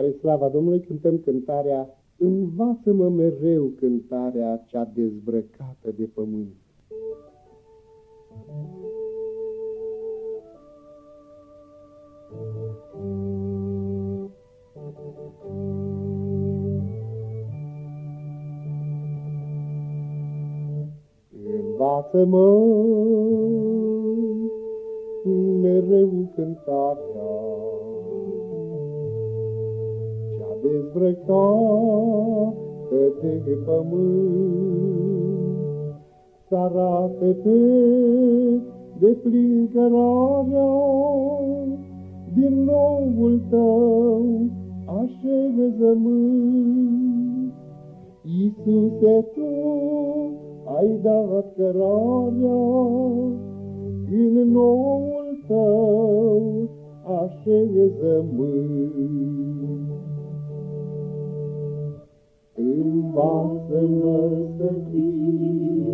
Spre slava Domnului cântăm cântarea Învață-mă mereu cântarea cea dezbrăcată de pământ. Învață-mă mereu cântarea cea dezbrăcată de pământ, să arate pe deplin cărarea din noul tău așezământ. Iisuse, Tu ai dat cărarea în noul tău așezământ. Învață-mă să fiu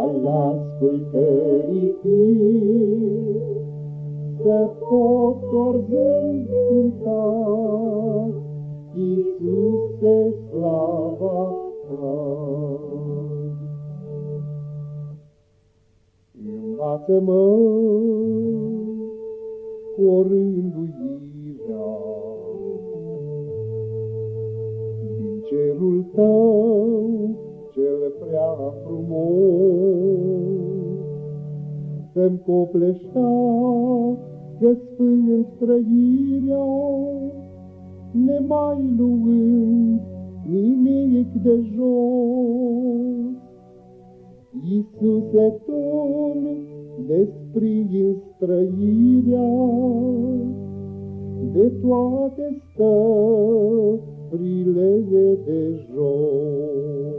al ascultării fii, să pot oricând cânta, Iisuse, slava ta. Învață-mă o cerul tău cel prea frumos, să-mi că sfânt trăirea, nemai luând nimic de jos. Iisuse, Tu despri străirea de toate stările de jos.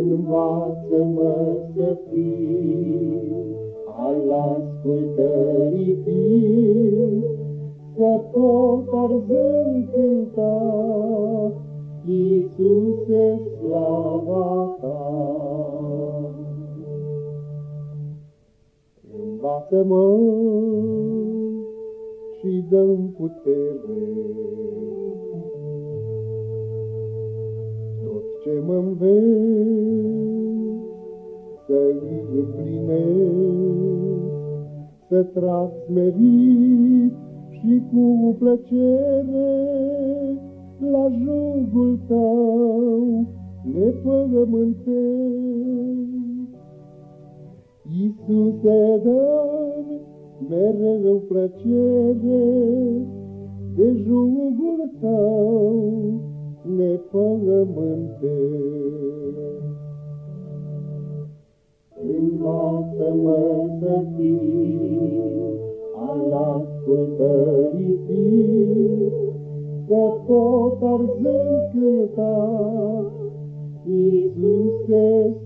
Învață-mă să fiu al ascultării fiu, să tot arzând cânta, Iisuse, slava ta. Învață-mă și dă putere. Tot ce mă să împlinesc, să trag smerit și cu plăcere la jugul tău nepământesc. Iisuse, dă mereu plăcere de jugul tău nepământesc. Învață-mă să fiu al ascultării fiu, să pot arzând cânta, Iisuse,